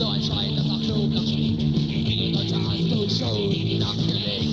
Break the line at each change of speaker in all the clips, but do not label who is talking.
Deutschland, das nach Lob, nach Schmied, in Deutschland, nach Schmied, nach Gelenk.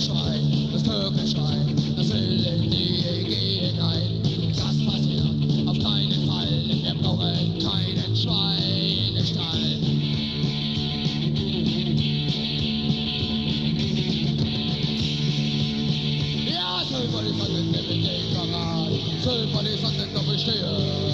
Schwein, das Vögelschwein, das will in die EG hinein. Das passiert auf keinen Fall, denn wir brauchen keinen Schweinestall. Ja, Symphonie von den stehe.